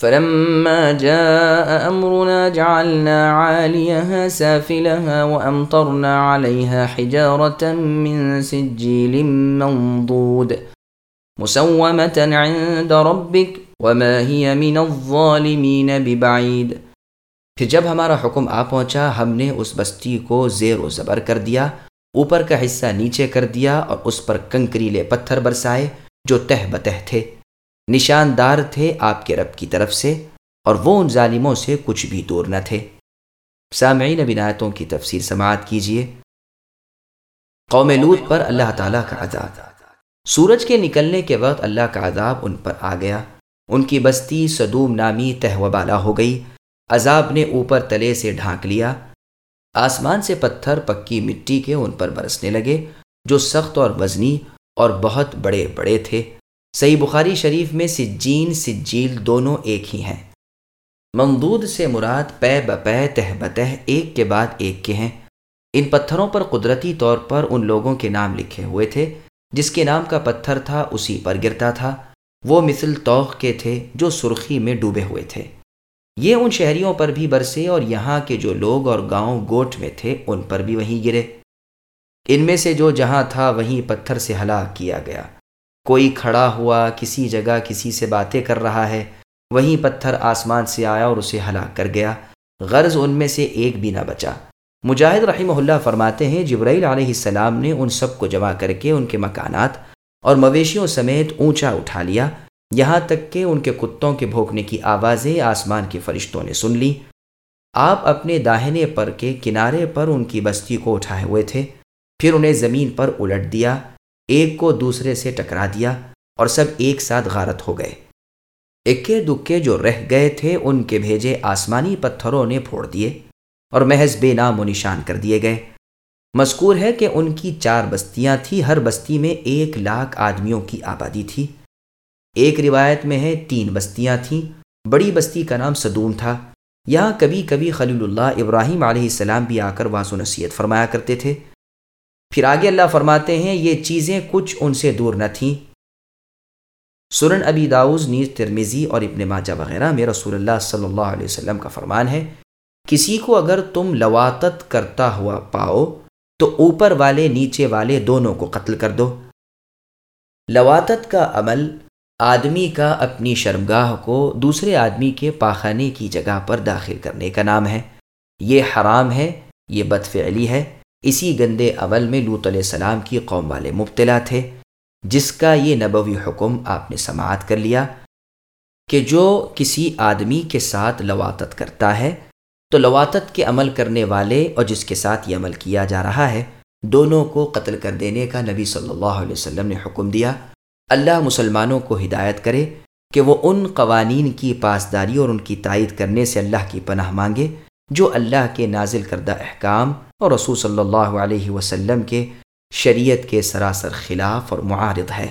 فلما جاء أمرنا جعلنا عاليها سافلها وأمطرنا عليها حجارة من سجيل منضود مسومة عند ربك وما هي من الظالمين ببعيد. پھر جب ہمارا حکم آ پہنچا ہم نے اس بستی کو زیر و زبر کر دیا اوپر کا حصہ نیچے کر دیا اور اس پر کنکریلے پتھر برسائے جو تہ بتہ تھے۔ نشاندار تھے آپ کے رب کی طرف سے، اور وہ ان ظالموں سے کچھ بھی دور نہ تھے۔ سامعین بنایتوں کی تفسیر سماعت کیجیے قوم لوت پر اللہ تعالیٰ کا عذاب۔ سورج کے نکلنے کے وقت اللہ کا عذاب ان پر آ گیا۔ ان کی بستی صدوم نامی تہو بالا ہو گئی۔ عذاب نے اوپر تلے سے ڈھانک لیا۔ آسمان سے پتھر پکی مٹی کے ان پر برسنے لگے، جو سخت اور وزنی اور بہت بڑے بڑے تھے۔ صحیح بخاری شریف میں سجین، سجیل دونوں ایک ہی ہیں۔ ممدود سے مراد پے بپے، تہ بتہ، ایک کے بعد ایک کے ہیں۔ ان پتھروں پر قدرتی طور پر ان لوگوں کے نام لکھے ہوئے تھے، جس کے نام کا پتھر تھا، اسی پر گرتا تھا۔ وہ مثل توخ کے تھے جو سرخی میں ڈوبے ہوئے تھے۔ یہ ان شہریوں پر بھی برسے اور یہاں کے جو لوگ اور گاؤں گوٹ میں تھے، ان پر بھی وہیں گرے۔ ان میں سے جو جہاں تھا، وہیں پتھر سے ہلاک کیا گیا۔ کوئی کھڑا ہوا کسی جگہ کسی سے باتیں کر رہا ہے، وہیں پتھر آسمان سے آیا اور اسے ہلاک کر گیا۔ غرض ان میں سے ایک بھی نہ بچا۔ مجاہد رحمہ اللہ فرماتے ہیں، جبرائیل علیہ السلام نے ان سب کو جمع کر کے ان کے مکانات اور مویشیوں سمیت اونچا اٹھا لیا۔ یہاں تک کہ ان کے کتوں کے بھونکنے کی آوازیں آسمان کے فرشتوں نے سن لی۔ آپ اپنے داہنے پر کے کنارے پر ان کی بستی کو اٹھائے ہوئے تھے۔ پھر انہیں زمین پر الٹ دیا۔ ایک کو دوسرے سے ٹکرا دیا اور سب ایک ساتھ غارت ہو گئے۔ اکے دکے جو رہ گئے تھے، ان کے بھیجے آسمانی پتھروں نے پھوڑ دیے اور محض بے نام و نشان کر دیے گئے۔ مذکور ہے کہ ان کی چار بستیاں تھیں، ہر بستی میں ایک لاکھ آدمیوں کی آبادی تھی۔ ایک روایت میں ہے، تین بستیاں تھیں۔ بڑی بستی کا نام صدوم تھا۔ یہاں کبھی کبھی خلیل اللہ ابراہیم علیہ السلام بھی آ کر واس و نصیحت فرمایا کرتے تھے۔ پھر آگے اللہ فرماتے ہیں، یہ چیزیں کچھ ان سے دور نہ تھیں۔ سرن ابی داؤز نیز ترمیزی اور ابن ماجہ وغیرہ میں رسول اللہ صلی اللہ علیہ وسلم کا فرمان ہے، کسی کو اگر تم لواتت کرتا ہوا پاؤ، تو اوپر والے، نیچے والے دونوں کو قتل کر دو۔ لواتت کا عمل، آدمی کا اپنی شرمگاہ کو دوسرے آدمی کے پاخانے کی جگہ پر داخل کرنے کا نام ہے۔ یہ حرام ہے، یہ بدفعلی ہے۔ اسی گندے عمل میں لوت علیہ السلام کی قوم والے مبتلا تھے، جس کا یہ نبوی حکم آپ نے سماعت کر لیا کہ جو کسی آدمی کے ساتھ لواتت کرتا ہے، تو لواتت کے عمل کرنے والے اور جس کے ساتھ یہ عمل کیا جا رہا ہے، دونوں کو قتل کر دینے کا نبی صلی اللہ علیہ وسلم نے حکم دیا۔ اللہ مسلمانوں کو ہدایت کرے کہ وہ ان قوانین کی پاسداری اور ان کی تائید کرنے سے اللہ کی پناہ مانگے۔ جو اللہ کے نازل کردہ احکام اور رسول صلی اللہ علیہ وسلم کے شریعت کے سراسر خلاف اور معارض ہے۔